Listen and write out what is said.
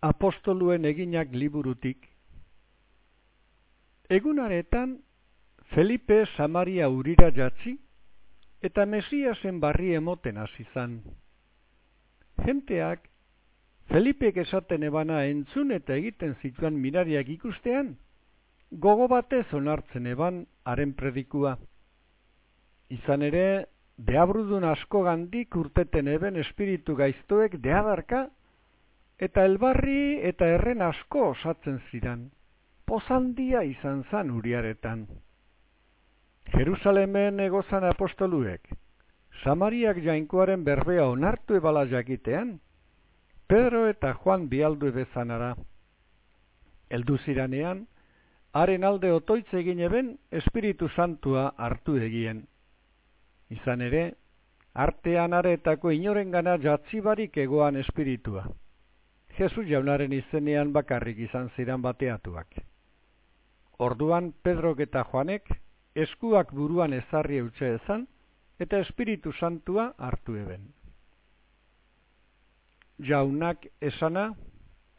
apostoluen eginak liburutik. Egunaretan, Felipe Samaria urira jatzi, eta Mesiasen barri emoten hasi zan. Jenteak, Felipek esaten ebana entzun eta egiten zituan mirariak ikustean, gogo batez onartzen eban haren predikua. Izan ere, deabrudun asko gandik urteten eben espiritu gaiztoek deadarka, eta elbarri eta erren asko osatzen ziran, pozandia izan zan uriaretan. Jerusalemen egozan apostoluek, Samariak jainkoaren berbea onartu ebala jakitean, Pedro eta Juan bialdu ebezanara. Eldu ziranean, haren alde otoitz egin eben Espiritu Santua hartu egien. Izan ere, artean aretako inoren gana jatzibarik egoan espiritua. Jesus jaunaren izenean bakarrik izan ziran bateatuak. Orduan Pedrok eta Juanek eskuak buruan ezarri eutxe ezan, eta Espiritu Santua hartu eben. Jaunak esana,